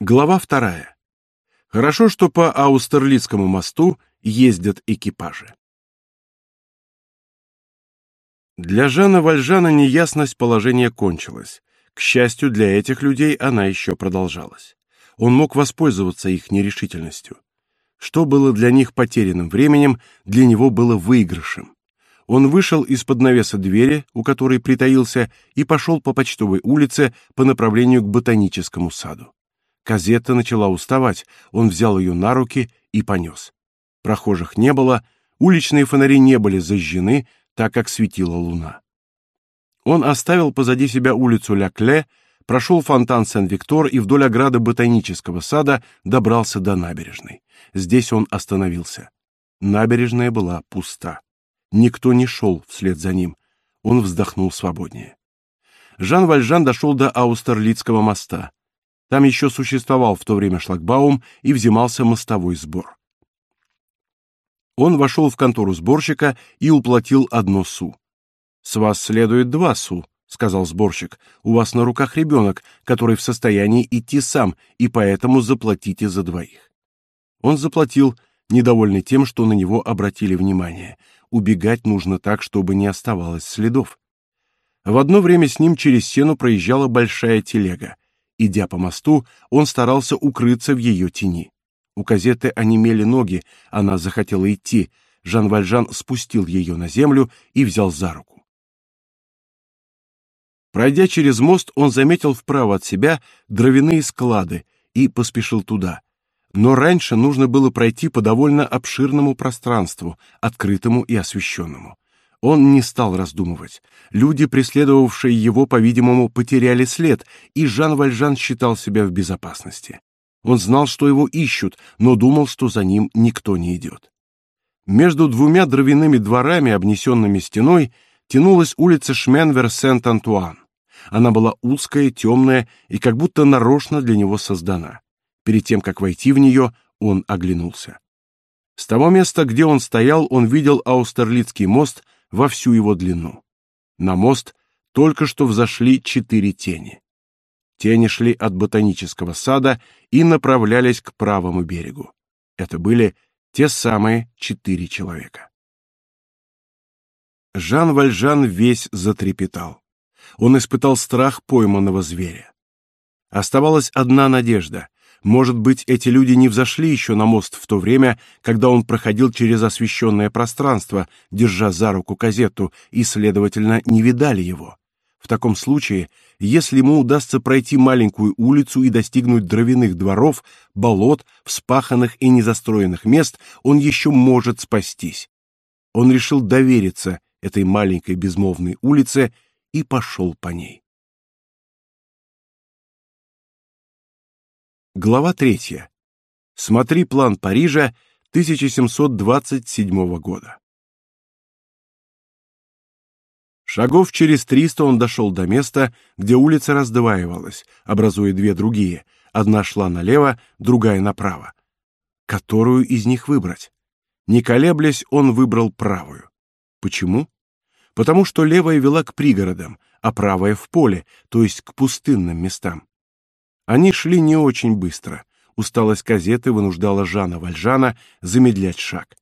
Глава вторая. Хорошо, что по Аустерлицкому мосту ездят экипажи. Для Жана Вальжана неясность положения кончилась. К счастью для этих людей, она еще продолжалась. Он мог воспользоваться их нерешительностью. Что было для них потерянным временем, для него было выигрышем. Он вышел из-под навеса двери, у которой притаился, и пошел по почтовой улице по направлению к ботаническому саду. Казетта начала уставать, он взял ее на руки и понес. Прохожих не было, уличные фонари не были зажжены, так как светила луна. Он оставил позади себя улицу Ля-Кле, прошел фонтан Сен-Виктор и вдоль ограды ботанического сада добрался до набережной. Здесь он остановился. Набережная была пуста. Никто не шел вслед за ним. Он вздохнул свободнее. Жан Вальжан дошел до Аустерлицкого моста. Там еще существовал в то время шлагбаум и взимался мостовой сбор. Он вошел в контору сборщика и уплатил одно су. «С вас следует два су», — сказал сборщик. «У вас на руках ребенок, который в состоянии идти сам, и поэтому заплатите за двоих». Он заплатил, недовольный тем, что на него обратили внимание. Убегать нужно так, чтобы не оставалось следов. В одно время с ним через сену проезжала большая телега. Идя по мосту, он старался укрыться в ее тени. У Казеты онемели ноги, она захотела идти. Жан Вальжан спустил ее на землю и взял за руку. Пройдя через мост, он заметил вправо от себя дровяные склады и поспешил туда. Но раньше нужно было пройти по довольно обширному пространству, открытому и освещенному. Он не стал раздумывать. Люди, преследовавшие его, по-видимому, потеряли след, и Жан Вальжан считал себя в безопасности. Он знал, что его ищут, но думал, что за ним никто не идет. Между двумя дровяными дворами, обнесенными стеной, тянулась улица Шменвер-Сент-Антуан. Она была узкая, темная и как будто нарочно для него создана. Перед тем, как войти в нее, он оглянулся. С того места, где он стоял, он видел Аустерлицкий мост во всю его длину. На мост только что взошли четыре тени. Тени шли от ботанического сада и направлялись к правому берегу. Это были те самые четыре человека. Жан Вальжан весь затрепетал. Он испытал страх пойманного зверя. Оставалась одна надежда. Может быть, эти люди не взошли еще на мост в то время, когда он проходил через освещенное пространство, держа за руку казету, и, следовательно, не видали его. В таком случае, если ему удастся пройти маленькую улицу и достигнуть дровяных дворов, болот, вспаханных и незастроенных мест, он еще может спастись. Он решил довериться этой маленькой безмолвной улице и пошел по ней. Глава третья. Смотри план Парижа 1727 года. Шагов через триста он дошел до места, где улица раздваивалась, образуя две другие. Одна шла налево, другая направо. Которую из них выбрать? Не колеблясь, он выбрал правую. Почему? Потому что левая вела к пригородам, а правая в поле, то есть к пустынным местам. Они шли не очень быстро. Усталость газеты вынуждала Жана Вальжана замедлять шаг.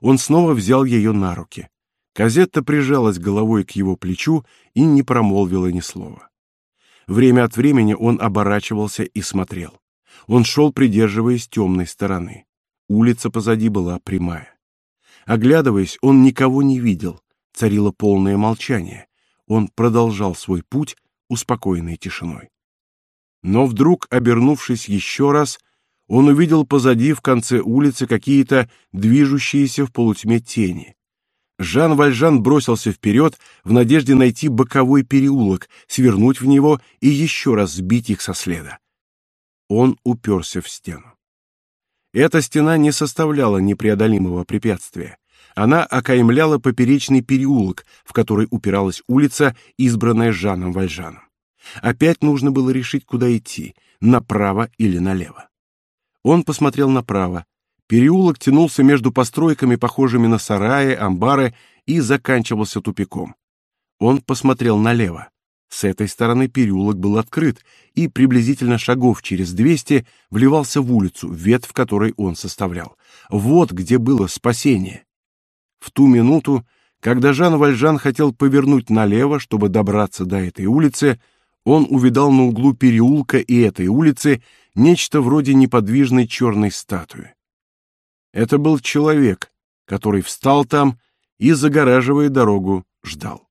Он снова взял ее на руки. Казетта прижалась головой к его плечу и не промолвила ни слова. Время от времени он оборачивался и смотрел. Он шел, придерживаясь темной стороны. Улица позади была прямая. Оглядываясь, он никого не видел. Царило полное молчание. Он продолжал свой путь, успокоенный тишиной. Но вдруг, обернувшись еще раз, он увидел позади в конце улицы какие-то движущиеся в полутьме тени. Жан Вальжан бросился вперед в надежде найти боковой переулок, свернуть в него и еще раз сбить их со следа. Он уперся в стену. Эта стена не составляла непреодолимого препятствия. Она окаймляла поперечный переулок, в который упиралась улица, избранная Жаном Вальжаном. Опять нужно было решить, куда идти, направо или налево. Он посмотрел направо. Переулок тянулся между постройками, похожими на сараи, амбары, и заканчивался тупиком. Он посмотрел налево. С этой стороны переулок был открыт, и приблизительно шагов через двести вливался в улицу, ветвь которой он составлял. Вот где было спасение. В ту минуту, когда Жан Вальжан хотел повернуть налево, чтобы добраться до этой улицы, он увидал на углу переулка и этой улицы нечто вроде неподвижной черной статуи. Это был человек, который встал там и, загораживая дорогу, ждал.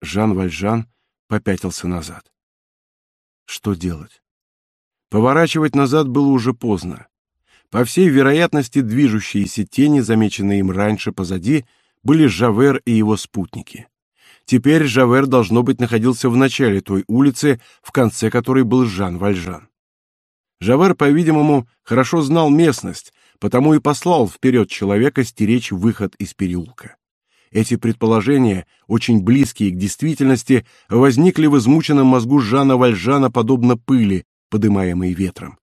Жан Вальжан попятился назад. Что делать? Поворачивать назад было уже поздно. По всей вероятности, движущиеся тени, замеченные им раньше позади, были Жавер и его спутники. Теперь Жавер должно быть находился в начале той улицы, в конце которой был Жан Вальжан. Жавер, по-видимому, хорошо знал местность, потому и послал вперед человека стеречь выход из переулка. Эти предположения, очень близкие к действительности, возникли в измученном мозгу Жана Вальжана подобно пыли, подымаемой ветром.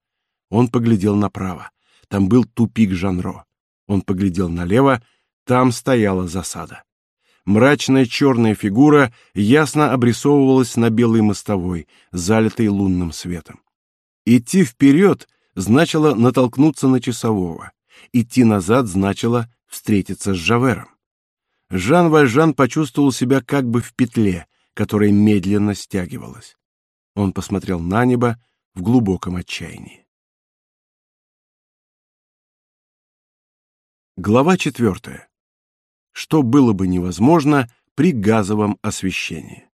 Он поглядел направо. Там был тупик Жанро. Он поглядел налево. Там стояла засада. Мрачная черная фигура ясно обрисовывалась на белой мостовой, залитой лунным светом. Идти вперед значило натолкнуться на часового. Идти назад значило встретиться с Жавером. Жан Вальжан почувствовал себя как бы в петле, которая медленно стягивалась. Он посмотрел на небо в глубоком отчаянии. Глава четвертая. Что было бы невозможно при газовом освещении.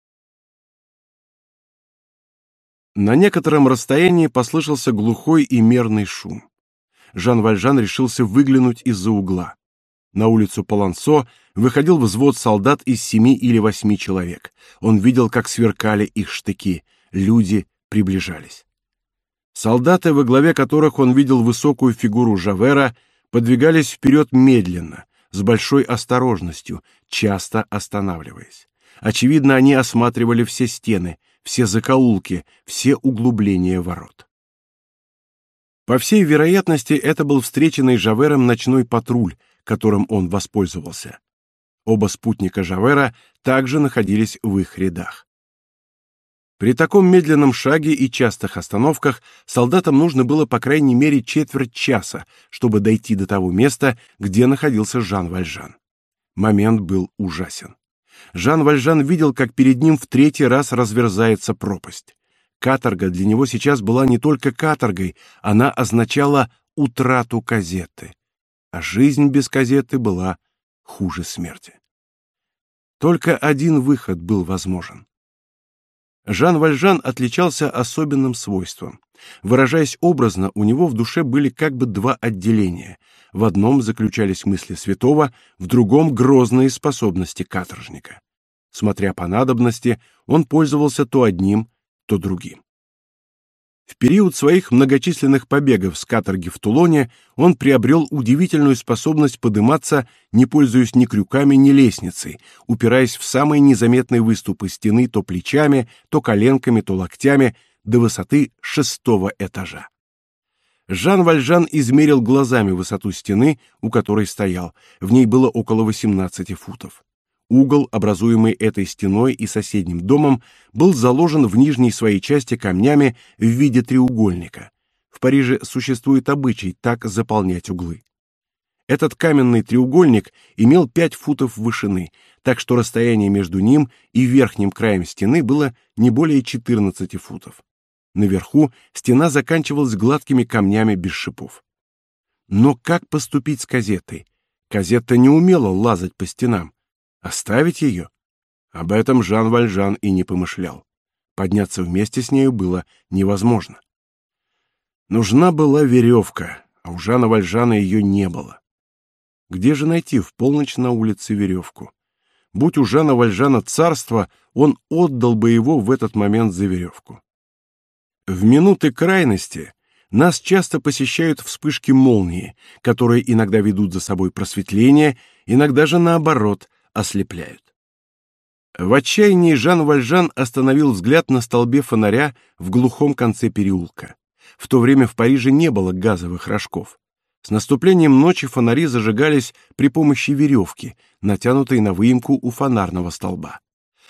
На некотором расстоянии послышался глухой и мерный шум. Жан Вальжан решился выглянуть из-за угла. На улицу Полансо выходил взвод солдат из семи или восьми человек. Он видел, как сверкали их штыки. Люди приближались. Солдаты, во главе которых он видел высокую фигуру Жавера, подвигались вперед медленно, с большой осторожностью, часто останавливаясь. Очевидно, они осматривали все стены, все закоулки, все углубления ворот. По всей вероятности, это был встреченный Жавером ночной патруль, которым он воспользовался. Оба спутника Жавера также находились в их рядах. При таком медленном шаге и частых остановках солдатам нужно было по крайней мере четверть часа, чтобы дойти до того места, где находился Жан Вальжан. Момент был ужасен. Жан Вальжан видел, как перед ним в третий раз разверзается пропасть. Каторга для него сейчас была не только каторгой, она означала утрату казеты а жизнь без газеты была хуже смерти. Только один выход был возможен. Жан Вальжан отличался особенным свойством. Выражаясь образно, у него в душе были как бы два отделения. В одном заключались мысли святого, в другом грозные способности каторжника. Смотря по надобности, он пользовался то одним, то другим. В период своих многочисленных побегов с каторги в Тулоне он приобрел удивительную способность подниматься, не пользуясь ни крюками, ни лестницей, упираясь в самые незаметные выступы стены то плечами, то коленками, то локтями до высоты шестого этажа. Жан Вальжан измерил глазами высоту стены, у которой стоял. В ней было около 18 футов. Угол, образуемый этой стеной и соседним домом, был заложен в нижней своей части камнями в виде треугольника. В Париже существует обычай так заполнять углы. Этот каменный треугольник имел 5 футов вышины, так что расстояние между ним и верхним краем стены было не более 14 футов. Наверху стена заканчивалась гладкими камнями без шипов. Но как поступить с казетой? Казета не умела лазать по стенам. Оставить ее? Об этом Жан Вальжан и не помышлял. Подняться вместе с нею было невозможно. Нужна была веревка, а у Жана Вальжана ее не было. Где же найти в полночь на улице веревку? Будь у Жана Вальжана царство, он отдал бы его в этот момент за веревку. В минуты крайности нас часто посещают вспышки молнии, которые иногда ведут за собой просветление, иногда же наоборот, ослепляют. В отчаянии Жан Вальжан остановил взгляд на столбе фонаря в глухом конце переулка. В то время в Париже не было газовых рожков. С наступлением ночи фонари зажигались при помощи веревки, натянутой на выемку у фонарного столба.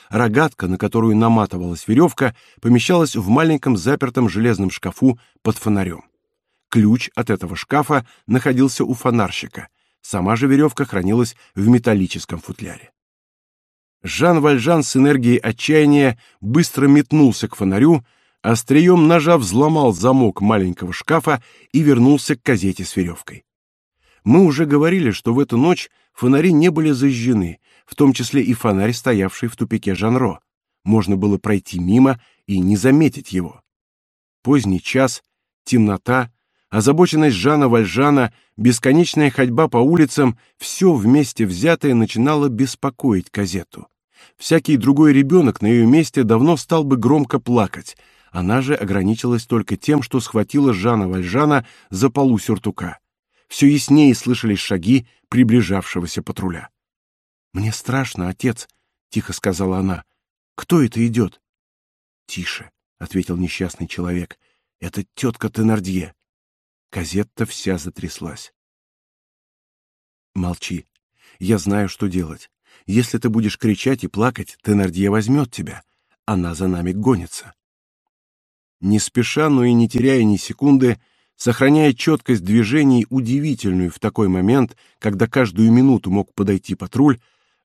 Рогатка, на которую наматывалась веревка, помещалась в маленьком запертом железном шкафу под фонарем. Ключ от этого шкафа находился у фонарщика. Сама же веревка хранилась в металлическом футляре. Жан Вальжан с энергией отчаяния быстро метнулся к фонарю, острием ножа взломал замок маленького шкафа и вернулся к газете с веревкой. Мы уже говорили, что в эту ночь фонари не были зажжены, в том числе и фонарь, стоявший в тупике Жанро. Можно было пройти мимо и не заметить его. Поздний час, темнота, озабоченность Жана Вальжана, бесконечная ходьба по улицам — все вместе взятое начинало беспокоить Казету. Всякий другой ребенок на ее месте давно стал бы громко плакать. Она же ограничилась только тем, что схватила Жана Вальжана за полу сюртука. Все яснее слышались шаги приближавшегося патруля. «Мне страшно, отец», — тихо сказала она. «Кто это идет?» «Тише», — ответил несчастный человек. «Это тетка Тенардье». Казетта вся затряслась. «Молчи. Я знаю, что делать. Если ты будешь кричать и плакать, Тенардье возьмет тебя. Она за нами гонится. Не спеша, но и не теряя ни секунды, сохраняя четкость движений, удивительную в такой момент, когда каждую минуту мог подойти патруль,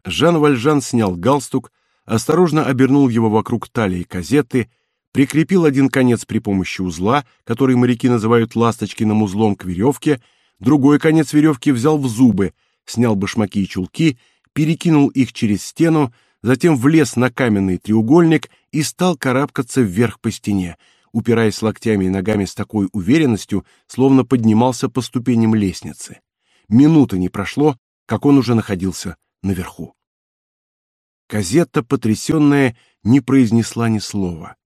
Жан Вальжан снял галстук, осторожно обернул его вокруг талии казеты, прикрепил один конец при помощи узла, который моряки называют ласточкиным узлом к веревке, другой конец веревки взял в зубы, снял башмаки и чулки перекинул их через стену, затем влез на каменный треугольник и стал карабкаться вверх по стене, упираясь локтями и ногами с такой уверенностью, словно поднимался по ступеням лестницы. Минуты не прошло, как он уже находился наверху. Казетта, потрясенная, не произнесла ни слова.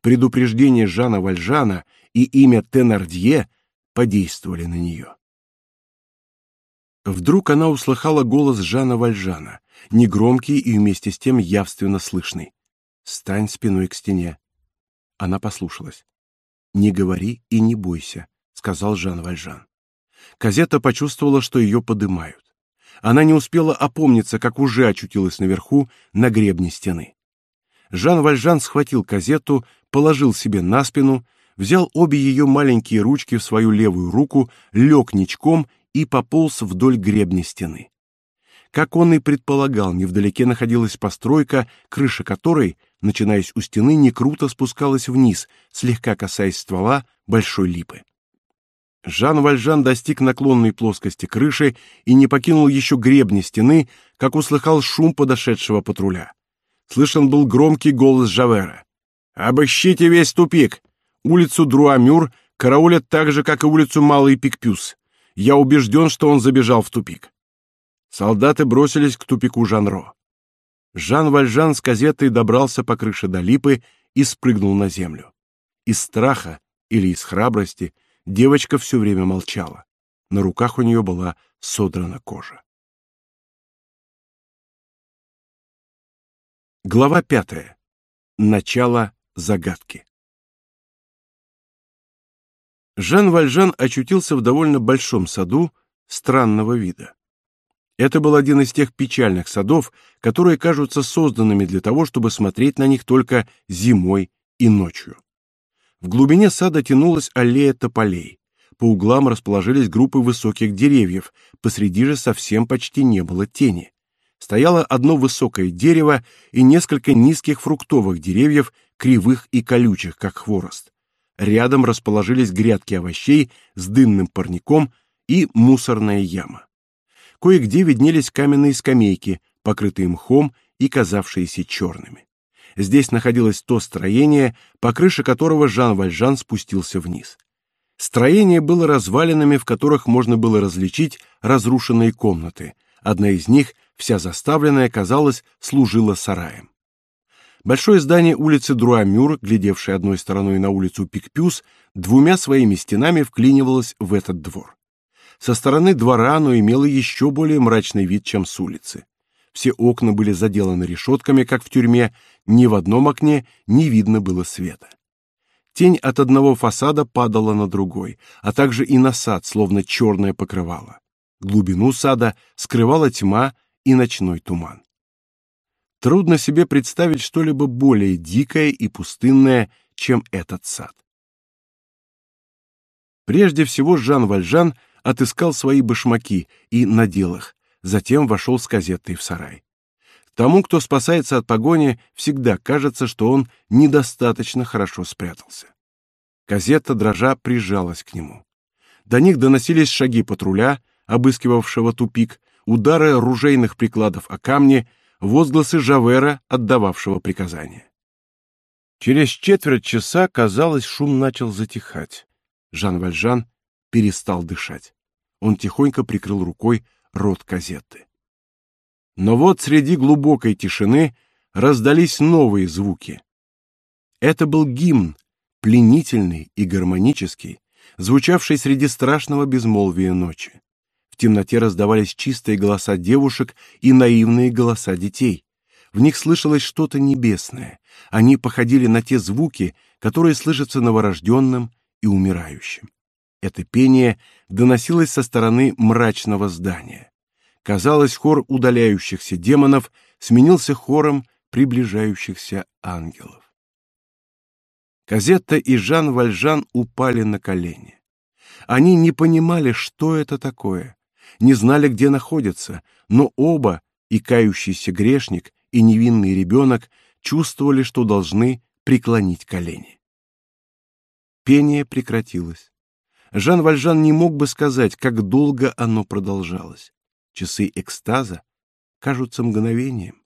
Предупреждение Жана Вальжана и имя Тенардье подействовали на нее. Вдруг она услыхала голос Жана Вальжана, негромкий и вместе с тем явственно слышный. «Стань спиной к стене». Она послушалась. «Не говори и не бойся», — сказал Жан Вальжан. Казета почувствовала, что ее подымают. Она не успела опомниться, как уже очутилась наверху, на гребне стены. Жан Вальжан схватил Казету, положил себе на спину, взял обе ее маленькие ручки в свою левую руку, лег ничком и пополз вдоль гребня стены. Как он и предполагал, невдалеке находилась постройка, крыша которой, начинаясь у стены, не круто спускалась вниз, слегка касаясь ствола большой липы. Жан Вальжан достиг наклонной плоскости крыши и не покинул еще гребни стены, как услыхал шум подошедшего патруля. Слышен был громкий голос Жавера. «Обыщите весь тупик! Улицу Друамюр караулят так же, как и улицу Малый Пикпюс. Я убежден, что он забежал в тупик. Солдаты бросились к тупику Жанро. Жан Вальжан с газетой добрался по крыше до липы и спрыгнул на землю. Из страха или из храбрости девочка все время молчала. На руках у нее была содрана кожа. Глава пятая. Начало загадки. Жан Вальжан очутился в довольно большом саду странного вида. Это был один из тех печальных садов, которые кажутся созданными для того, чтобы смотреть на них только зимой и ночью. В глубине сада тянулась аллея тополей. По углам расположились группы высоких деревьев, посреди же совсем почти не было тени. Стояло одно высокое дерево и несколько низких фруктовых деревьев, кривых и колючих, как хворост. Рядом расположились грядки овощей с дынным парником и мусорная яма. Кое-где виднелись каменные скамейки, покрытые мхом и казавшиеся черными. Здесь находилось то строение, по крыше которого Жан Вальжан спустился вниз. Строение было развалинами, в которых можно было различить разрушенные комнаты. Одна из них, вся заставленная, казалось, служила сараем. Большое здание улицы Друамюр, глядевшее одной стороной на улицу Пикпюс, двумя своими стенами вклинивалось в этот двор. Со стороны двора оно имело еще более мрачный вид, чем с улицы. Все окна были заделаны решетками, как в тюрьме, ни в одном окне не видно было света. Тень от одного фасада падала на другой, а также и на сад, словно черное покрывало. Глубину сада скрывала тьма и ночной туман. Трудно себе представить что-либо более дикое и пустынное, чем этот сад. Прежде всего Жан Вальжан отыскал свои башмаки и надел их, затем вошел с газетой в сарай. Тому, кто спасается от погони, всегда кажется, что он недостаточно хорошо спрятался. Казетта, дрожа, прижалась к нему. До них доносились шаги патруля, обыскивавшего тупик, удары ружейных прикладов о камни, возгласы Жавера, отдававшего приказания. Через четверть часа, казалось, шум начал затихать. Жан Вальжан перестал дышать. Он тихонько прикрыл рукой рот казеты. Но вот среди глубокой тишины раздались новые звуки. Это был гимн, пленительный и гармонический, звучавший среди страшного безмолвия ночи. Темноте раздавались чистые голоса девушек и наивные голоса детей. В них слышалось что-то небесное. Они походили на те звуки, которые слышатся новорожденным и умирающим. Это пение доносилось со стороны мрачного здания. Казалось, хор удаляющихся демонов сменился хором приближающихся ангелов. Казетта и Жан Вальжан упали на колени. Они не понимали, что это такое, не знали, где находятся, но оба, и кающийся грешник, и невинный ребенок, чувствовали, что должны преклонить колени. Пение прекратилось. Жан Вальжан не мог бы сказать, как долго оно продолжалось. Часы экстаза кажутся мгновением.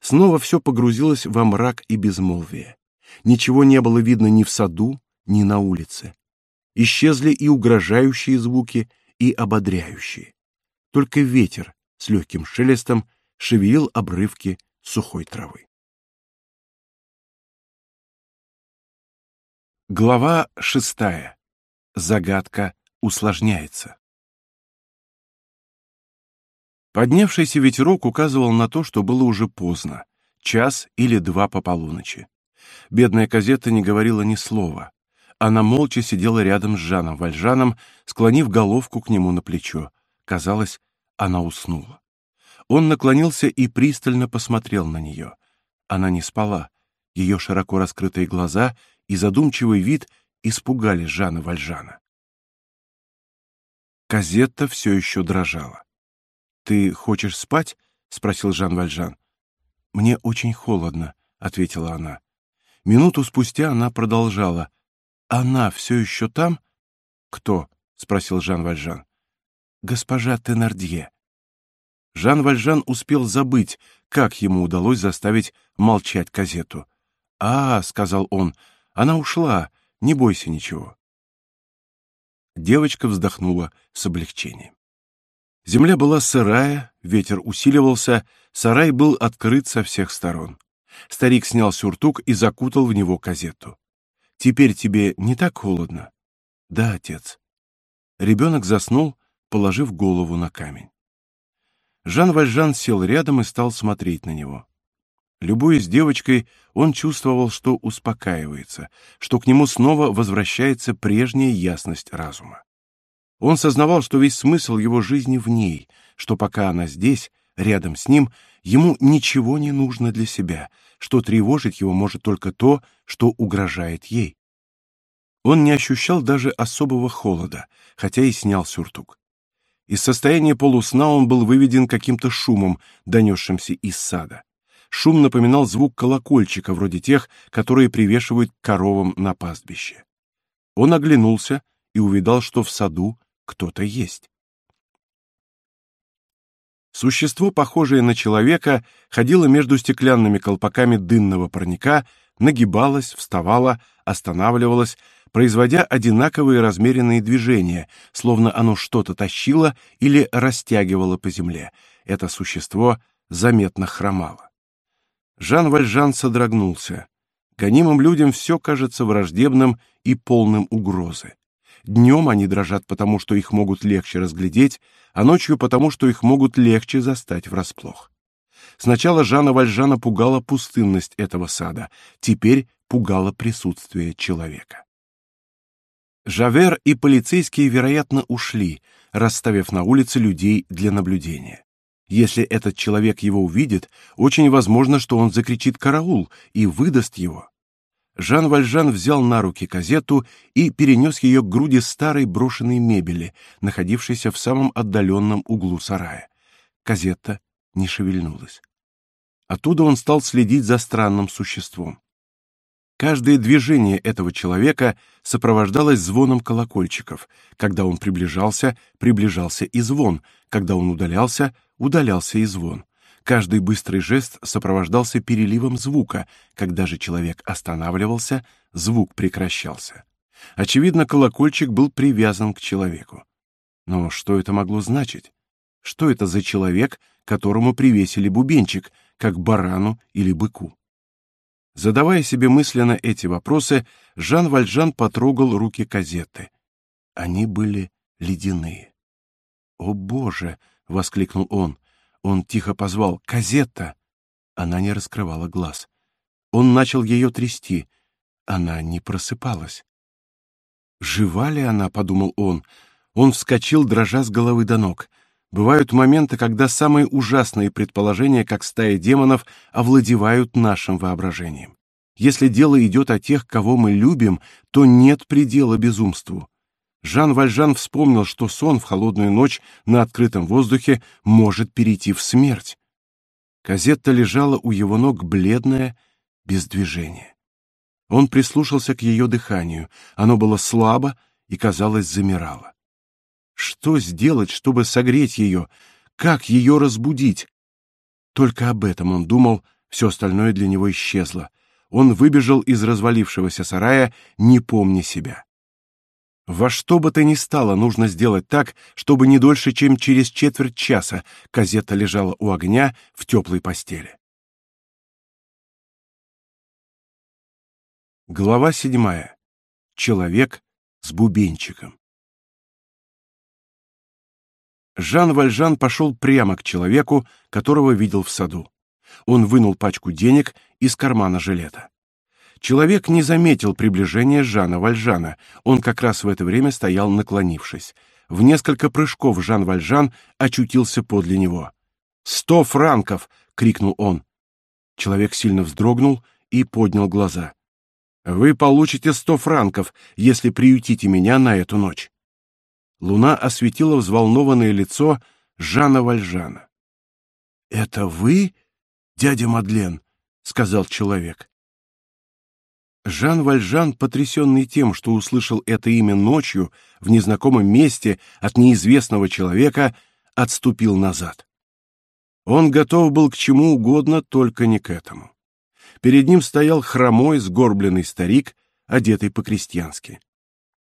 Снова все погрузилось во мрак и безмолвие. Ничего не было видно ни в саду, ни на улице. Исчезли и угрожающие звуки, и ободряющие. Только ветер с легким шелестом шевелил обрывки сухой травы. Глава шестая. Загадка усложняется. Поднявшийся ветерок указывал на то, что было уже поздно, час или два по полуночи. Бедная Казетта не говорила ни слова. Она молча сидела рядом с Жаном Вальжаном, склонив головку к нему на плечо. Казалось, она уснула. Он наклонился и пристально посмотрел на нее. Она не спала. Ее широко раскрытые глаза и задумчивый вид испугали Жана Вальжана. Казетта все еще дрожала. «Ты хочешь спать?» — спросил Жан Вальжан. «Мне очень холодно», — ответила она. Минуту спустя она продолжала. «Она все еще там?» «Кто?» — спросил Жан Вальжан. «Госпожа Тенардье». Жан Вальжан успел забыть, как ему удалось заставить молчать Казету. «А, — сказал он, — она ушла, не бойся ничего». Девочка вздохнула с облегчением. Земля была сырая, ветер усиливался, сарай был открыт со всех сторон. Старик снял сюртук и закутал в него казету. Теперь тебе не так холодно? Да, отец. Ребенок заснул, положив голову на камень. Жан Вальжан сел рядом и стал смотреть на него. Любуясь девочкой, он чувствовал, что успокаивается, что к нему снова возвращается прежняя ясность разума. Он сознавал, что весь смысл его жизни в ней, что пока она здесь, рядом с ним, ему ничего не нужно для себя, что тревожить его может только то, что угрожает ей. Он не ощущал даже особого холода, хотя и снял сюртук. Из состояния полусна он был выведен каким-то шумом, донесшимся из сада. Шум напоминал звук колокольчика, вроде тех, которые привешивают к коровам на пастбище. Он оглянулся и увидал, что в саду кто-то есть. Существо, похожее на человека, ходило между стеклянными колпаками дынного парника, нагибалось, вставало, останавливалось, производя одинаковые размеренные движения, словно оно что-то тащило или растягивало по земле. Это существо заметно хромало. Жан Вальжан содрогнулся. Гонимым людям все кажется враждебным и полным угрозы. Днем они дрожат потому, что их могут легче разглядеть, а ночью потому, что их могут легче застать врасплох. Сначала Жана Вальжана пугала пустынность этого сада, теперь пугало присутствие человека. Жавер и полицейские, вероятно, ушли, расставив на улице людей для наблюдения. Если этот человек его увидит, очень возможно, что он закричит «караул» и выдаст его. Жан Вальжан взял на руки казету и перенес ее к груди старой брошенной мебели, находившейся в самом отдаленном углу сарая. Казетта не шевельнулась. Оттуда он стал следить за странным существом. Каждое движение этого человека сопровождалось звоном колокольчиков. Когда он приближался, приближался и звон, когда он удалялся, удалялся и звон. Каждый быстрый жест сопровождался переливом звука. Когда же человек останавливался, звук прекращался. Очевидно, колокольчик был привязан к человеку. Но что это могло значить? Что это за человек, которому привесили бубенчик, как барану или быку? Задавая себе мысленно эти вопросы, Жан Вальжан потрогал руки Казетты. Они были ледяные. «О, Боже!» — воскликнул он. Он тихо позвал «Казетта!». Она не раскрывала глаз. Он начал ее трясти. Она не просыпалась. «Жива ли она?» — подумал он. Он вскочил, дрожа с головы до ног. Бывают моменты, когда самые ужасные предположения, как стая демонов, овладевают нашим воображением. Если дело идет о тех, кого мы любим, то нет предела безумству. Жан Вальжан вспомнил, что сон в холодную ночь на открытом воздухе может перейти в смерть. Казетта лежала у его ног бледная, без движения. Он прислушался к ее дыханию. Оно было слабо и, казалось, замирало. Что сделать, чтобы согреть ее? Как ее разбудить? Только об этом он думал, все остальное для него исчезло. Он выбежал из развалившегося сарая, не помня себя. Во что бы то ни стало, нужно сделать так, чтобы не дольше, чем через четверть часа Казета лежала у огня в теплой постели. Глава седьмая. Человек с бубенчиком. Жан Вальжан пошел прямо к человеку, которого видел в саду. Он вынул пачку денег из кармана жилета. Человек не заметил приближения Жана Вальжана. Он как раз в это время стоял наклонившись. В несколько прыжков Жан Вальжан очутился подле него. «Сто франков!» — крикнул он. Человек сильно вздрогнул и поднял глаза. «Вы получите сто франков, если приютите меня на эту ночь». Луна осветила взволнованное лицо Жана Вальжана. «Это вы, дядя Мадлен?» — сказал человек. Жан Вальжан, потрясенный тем, что услышал это имя ночью в незнакомом месте от неизвестного человека, отступил назад. Он готов был к чему угодно, только не к этому. Перед ним стоял хромой, сгорбленный старик, одетый по-крестьянски.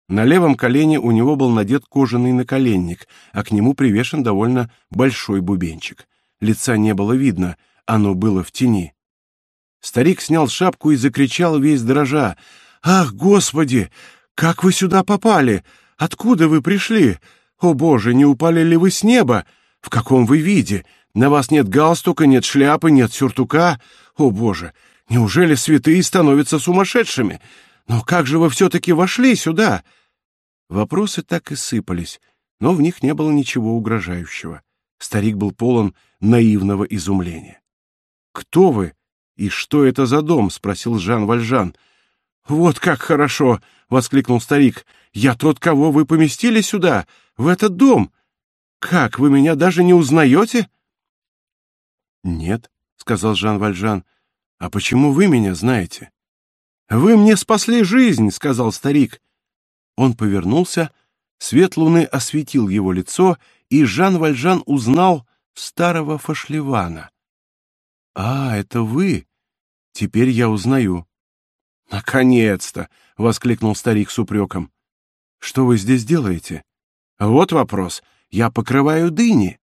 На левом колене у него был надет кожаный наколенник, а к нему привешен довольно большой бубенчик. Лица не было видно, оно было в тени. Старик снял шапку и закричал весь дрожа. «Ах, Господи! Как вы сюда попали? Откуда вы пришли? О, Боже, не упали ли вы с неба? В каком вы виде? На вас нет галстука, нет шляпы, нет сюртука. О, Боже, неужели святые становятся сумасшедшими? Но как же вы все-таки вошли сюда?» Вопросы так и сыпались, но в них не было ничего угрожающего. Старик был полон наивного изумления. «Кто вы?» «И что это за дом?» — спросил Жан Вальжан. «Вот как хорошо!» — воскликнул старик. «Я тот, кого вы поместили сюда, в этот дом. Как, вы меня даже не узнаете?» «Нет», — сказал Жан Вальжан. «А почему вы меня знаете?» «Вы мне спасли жизнь», — сказал старик. Он повернулся, свет луны осветил его лицо, и Жан Вальжан узнал старого Фашлевана. «А, это вы!» Теперь я узнаю. Наконец-то, воскликнул старик с упреком. Что вы здесь делаете? Вот вопрос. Я покрываю дыни.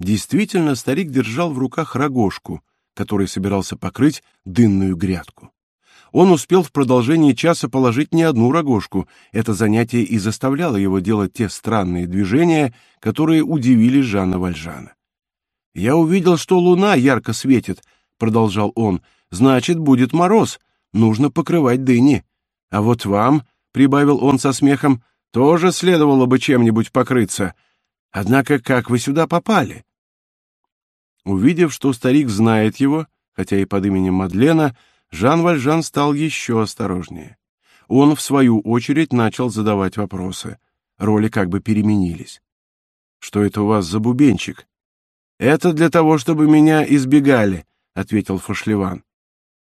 Действительно, старик держал в руках рогожку, который собирался покрыть дынную грядку. Он успел в продолжении часа положить не одну рогожку. Это занятие и заставляло его делать те странные движения, которые удивили Жана Вальжана. Я увидел, что луна ярко светит, продолжал он, значит, будет мороз. Нужно покрывать дыни. А вот вам, прибавил он со смехом, тоже следовало бы чем-нибудь покрыться. Однако как вы сюда попали? Увидев, что старик знает его, хотя и под именем Мадлена, Жан Вальжан стал еще осторожнее. Он, в свою очередь, начал задавать вопросы. Роли как бы переменились. «Что это у вас за бубенчик?» «Это для того, чтобы меня избегали», — ответил Фошлеван.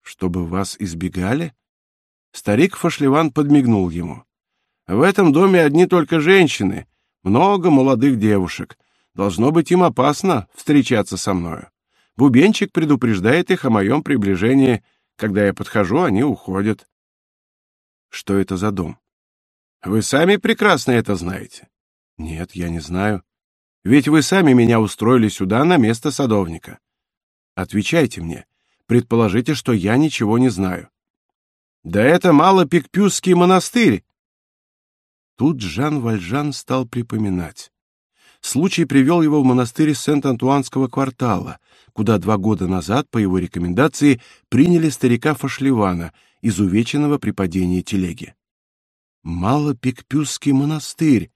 «Чтобы вас избегали?» Старик Фошлеван подмигнул ему. «В этом доме одни только женщины, много молодых девушек. Должно быть им опасно встречаться со мною. Бубенчик предупреждает их о моем приближении. Когда я подхожу, они уходят». «Что это за дом?» «Вы сами прекрасно это знаете». «Нет, я не знаю. Ведь вы сами меня устроили сюда на место садовника. Отвечайте мне. Предположите, что я ничего не знаю. Да это мало Пикпюсский монастырь. Тут Жан Вальжан стал припоминать. Случай привел его в монастырь Сент-Антуанского квартала, куда два года назад, по его рекомендации, приняли старика Фашливана, изувеченного при падении телеги. Мало Пикпюсский монастырь.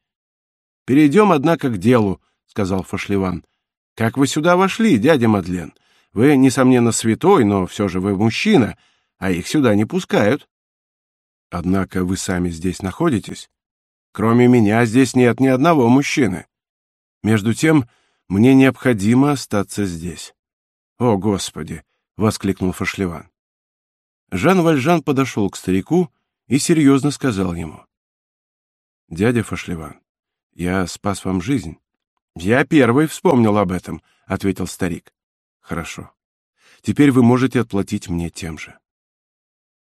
Перейдем, однако, к делу, сказал Фашливан. Как вы сюда вошли, дядя Мадлен? Вы несомненно святой, но все же вы мужчина, а их сюда не пускают. Однако вы сами здесь находитесь. Кроме меня здесь нет ни одного мужчины. Между тем, мне необходимо остаться здесь. О, господи, воскликнул Фашливан. Жан Вальжан подошел к старику и серьезно сказал ему: "Дядя Фашливан, я спас вам жизнь. Я первый вспомнил об этом, ответил старик. Хорошо. Теперь вы можете отплатить мне тем же.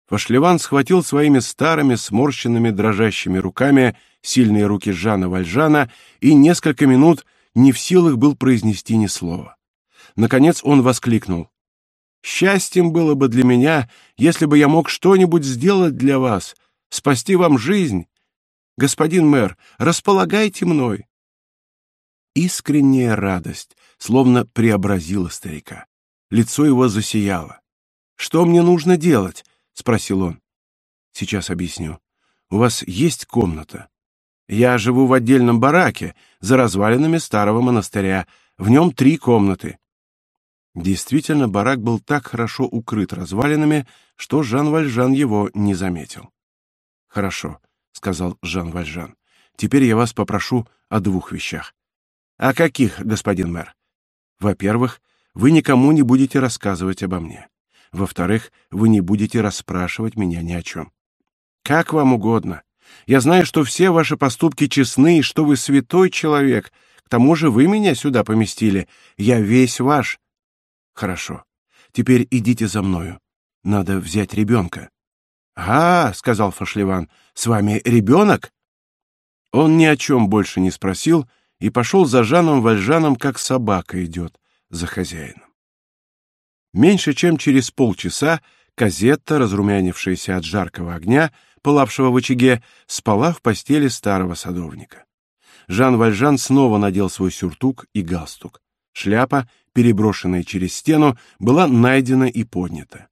Фашливан схватил своими старыми сморщенными дрожащими руками сильные руки Жана Вальжана и несколько минут не в силах был произнести ни слова. Наконец он воскликнул: "Счастьем было бы для меня, если бы я мог что-нибудь сделать для вас, спасти вам жизнь. Господин мэр, располагайте мной искренняя радость, словно преобразила старика. Лицо его засияло. «Что мне нужно делать?» — спросил он. «Сейчас объясню. У вас есть комната. Я живу в отдельном бараке, за развалинами старого монастыря. В нем три комнаты». Действительно, барак был так хорошо укрыт развалинами, что Жан Вальжан его не заметил. «Хорошо», — сказал Жан Вальжан. «Теперь я вас попрошу о двух вещах. «О каких, господин мэр?» «Во-первых, вы никому не будете рассказывать обо мне. Во-вторых, вы не будете расспрашивать меня ни о чем. Как вам угодно. Я знаю, что все ваши поступки честны и что вы святой человек. К тому же вы меня сюда поместили. Я весь ваш. Хорошо. Теперь идите за мною. Надо взять ребенка. А, сказал Фашливан, с вами ребенок?» Он ни о чем больше не спросил и пошел за Жаном Вальжаном, как собака идет за хозяином. Меньше чем через полчаса Казетта, разрумянившаяся от жаркого огня, пылавшего в очаге, спала в постели старого садовника. Жан Вальжан снова надел свой сюртук и галстук. Шляпа, переброшенная через стену, была найдена и поднята.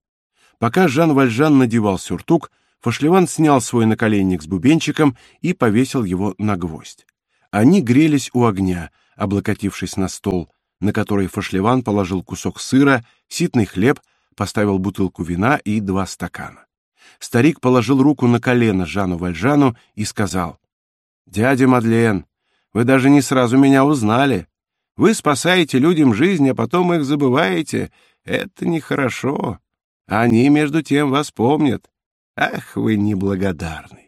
Пока Жан Вальжан надевал сюртук, Фашлеван снял свой наколенник с бубенчиком и повесил его на гвоздь. Они грелись у огня, облокотившись на стол, на который Фашлеван положил кусок сыра, ситный хлеб, поставил бутылку вина и два стакана. Старик положил руку на колено Жану Вальжану и сказал: "Дядя Мадлен, вы даже не сразу меня узнали. Вы спасаете людям жизнь, а потом их забываете. Это нехорошо. Они между тем вас помнят. Ах, вы неблагодарный.